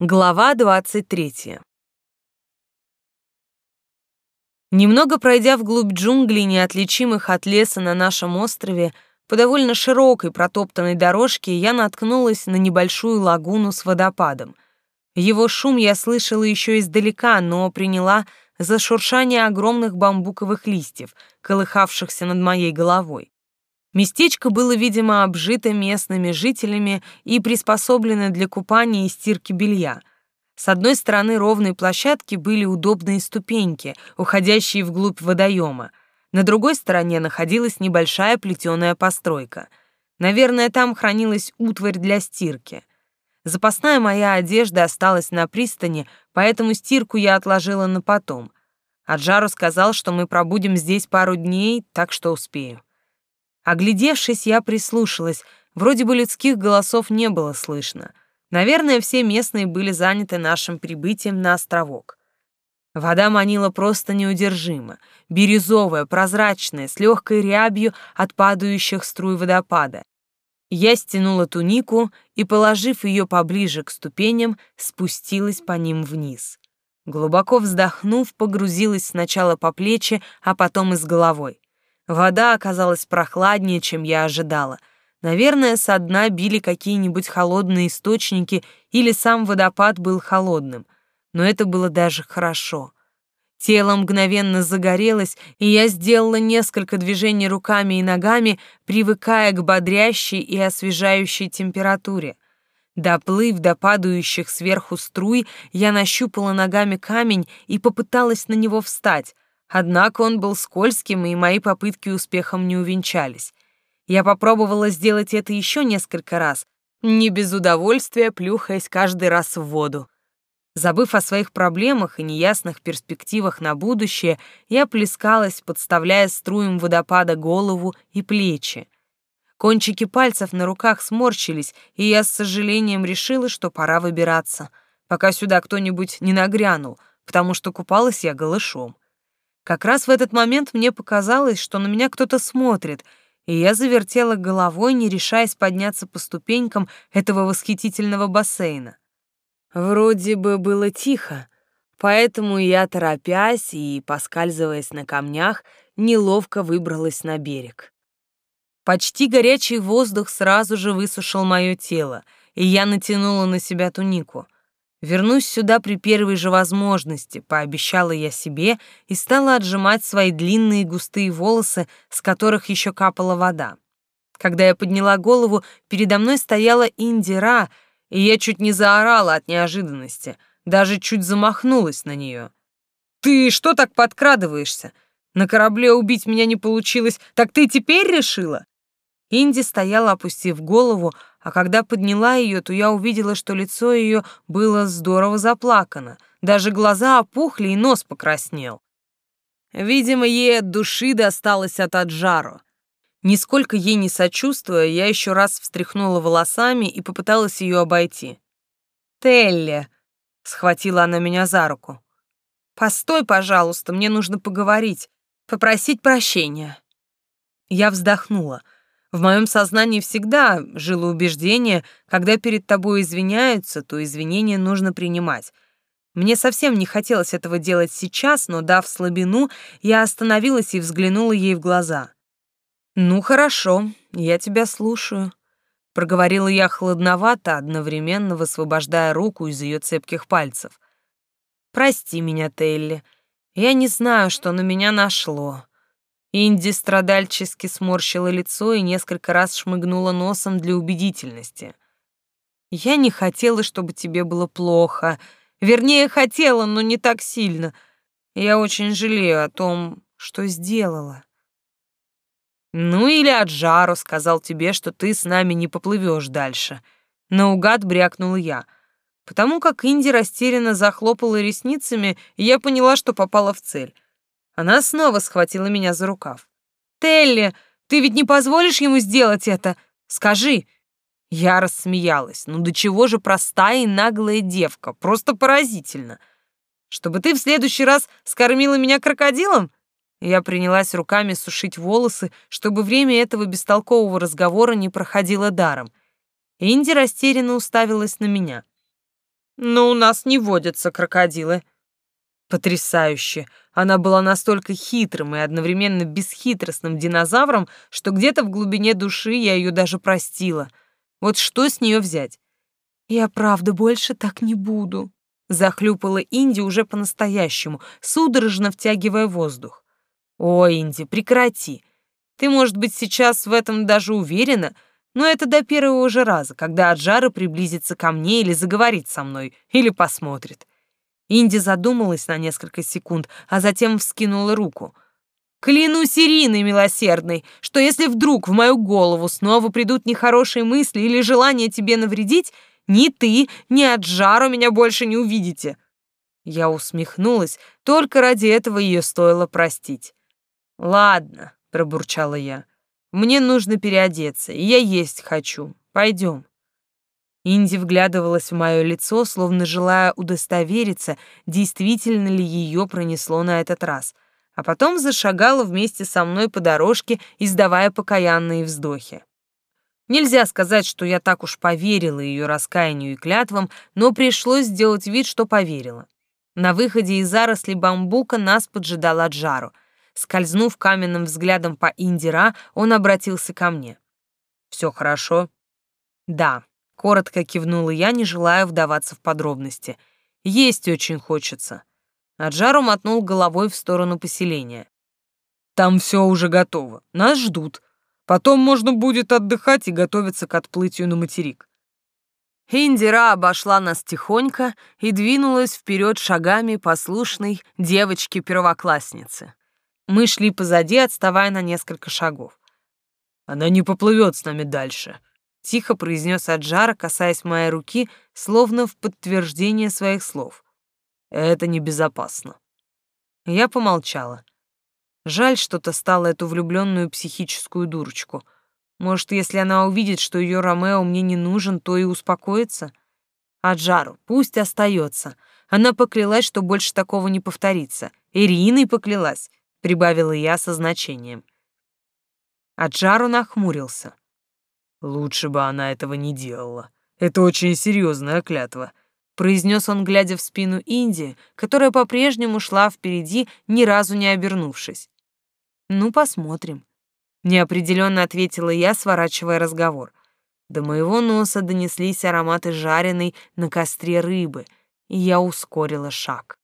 Глава 23. Немного пройдя вглубь джунглей, неотличимых от леса на нашем острове, по довольно широкой протоптанной дорожке я наткнулась на небольшую лагуну с водопадом. Его шум я слышала еще издалека, но приняла за шуршание огромных бамбуковых листьев, колыхавшихся над моей головой. Местечко было, видимо, обжито местными жителями и приспособлено для купания и стирки белья. С одной стороны ровной площадки были удобные ступеньки, уходящие вглубь водоема. На другой стороне находилась небольшая плетеная постройка. Наверное, там хранилась утварь для стирки. Запасная моя одежда осталась на пристани, поэтому стирку я отложила на потом. Аджару сказал, что мы пробудем здесь пару дней, так что успею. Оглядевшись, я прислушалась. Вроде бы людских голосов не было слышно. Наверное, все местные были заняты нашим прибытием на островок. Вода манила просто неудержимо. Бирюзовая, прозрачная, с легкой рябью от падающих струй водопада. Я стянула тунику и, положив ее поближе к ступеням, спустилась по ним вниз. Глубоко вздохнув, погрузилась сначала по плечи, а потом и с головой. Вода оказалась прохладнее, чем я ожидала. Наверное, со дна били какие-нибудь холодные источники или сам водопад был холодным. Но это было даже хорошо. Тело мгновенно загорелось, и я сделала несколько движений руками и ногами, привыкая к бодрящей и освежающей температуре. Доплыв до падающих сверху струй, я нащупала ногами камень и попыталась на него встать — Однако он был скользким, и мои попытки успехом не увенчались. Я попробовала сделать это еще несколько раз, не без удовольствия плюхаясь каждый раз в воду. Забыв о своих проблемах и неясных перспективах на будущее, я плескалась, подставляя струям водопада голову и плечи. Кончики пальцев на руках сморщились, и я с сожалением решила, что пора выбираться, пока сюда кто-нибудь не нагрянул, потому что купалась я голышом. Как раз в этот момент мне показалось, что на меня кто-то смотрит, и я завертела головой, не решаясь подняться по ступенькам этого восхитительного бассейна. Вроде бы было тихо, поэтому я, торопясь и поскальзываясь на камнях, неловко выбралась на берег. Почти горячий воздух сразу же высушил мое тело, и я натянула на себя тунику — Вернусь сюда при первой же возможности, пообещала я себе и стала отжимать свои длинные густые волосы, с которых еще капала вода. Когда я подняла голову, передо мной стояла Индира, и я чуть не заорала от неожиданности, даже чуть замахнулась на нее. «Ты что так подкрадываешься? На корабле убить меня не получилось, так ты теперь решила?» Инди стояла, опустив голову, а когда подняла ее, то я увидела, что лицо ее было здорово заплакано, даже глаза опухли и нос покраснел. Видимо, ей от души досталось от Аджару. Нисколько ей не сочувствуя, я еще раз встряхнула волосами и попыталась ее обойти. «Телли!» — схватила она меня за руку. «Постой, пожалуйста, мне нужно поговорить, попросить прощения». Я вздохнула — в моем сознании всегда жило убеждение, когда перед тобой извиняются, то извинения нужно принимать. Мне совсем не хотелось этого делать сейчас, но, дав слабину, я остановилась и взглянула ей в глаза. «Ну, хорошо, я тебя слушаю», — проговорила я хладновато, одновременно высвобождая руку из ее цепких пальцев. «Прости меня, Телли, я не знаю, что на меня нашло. Инди страдальчески сморщила лицо и несколько раз шмыгнула носом для убедительности. «Я не хотела, чтобы тебе было плохо. Вернее, хотела, но не так сильно. Я очень жалею о том, что сделала». «Ну или Аджару сказал тебе, что ты с нами не поплывешь дальше». Наугад брякнул я. Потому как Инди растерянно захлопала ресницами, я поняла, что попала в цель. Она снова схватила меня за рукав. «Телли, ты ведь не позволишь ему сделать это? Скажи!» Я рассмеялась. «Ну до чего же простая и наглая девка? Просто поразительно! Чтобы ты в следующий раз скормила меня крокодилом?» Я принялась руками сушить волосы, чтобы время этого бестолкового разговора не проходило даром. Инди растерянно уставилась на меня. Но у нас не водятся крокодилы. Потрясающе. Она была настолько хитрым и одновременно бесхитростным динозавром, что где-то в глубине души я ее даже простила. Вот что с нее взять? Я правда больше так не буду, захлюпала Инди уже по-настоящему, судорожно втягивая воздух. Ой, Инди, прекрати. Ты, может быть, сейчас в этом даже уверена, но это до первого же раза, когда Аджара приблизится ко мне или заговорит со мной, или посмотрит. Инди задумалась на несколько секунд, а затем вскинула руку. «Клянусь Ириной милосердной, что если вдруг в мою голову снова придут нехорошие мысли или желание тебе навредить, ни ты, ни Аджару меня больше не увидите». Я усмехнулась, только ради этого ее стоило простить. «Ладно», — пробурчала я, — «мне нужно переодеться, и я есть хочу. Пойдем». Инди вглядывалась в мое лицо, словно желая удостовериться, действительно ли ее пронесло на этот раз, а потом зашагала вместе со мной по дорожке, издавая покаянные вздохи. Нельзя сказать, что я так уж поверила ее раскаянию и клятвам, но пришлось сделать вид, что поверила. На выходе из заросли бамбука нас поджидал Аджару. Скользнув каменным взглядом по Индира, он обратился ко мне. «Все хорошо?» «Да», Коротко кивнула я, не желая вдаваться в подробности. Есть очень хочется. Аджару мотнул головой в сторону поселения. Там все уже готово. Нас ждут. Потом можно будет отдыхать и готовиться к отплытию на материк. Индира обошла нас тихонько и двинулась вперед шагами послушной девочки-первоклассницы. Мы шли позади, отставая на несколько шагов. Она не поплывет с нами дальше, Тихо произнес Аджара, касаясь моей руки, словно в подтверждение своих слов. Это небезопасно. Я помолчала. Жаль, что-то стало эту влюбленную психическую дурочку. Может, если она увидит, что ее Ромео мне не нужен, то и успокоится? Аджару, пусть остается. Она поклялась, что больше такого не повторится. Ириной поклялась, прибавила я со значением. Аджару нахмурился. Лучше бы она этого не делала. Это очень серьезная клятва, произнес он, глядя в спину Инди, которая по-прежнему шла впереди, ни разу не обернувшись. Ну, посмотрим. Неопределенно ответила я, сворачивая разговор. До моего носа донеслись ароматы жареной на костре рыбы, и я ускорила шаг.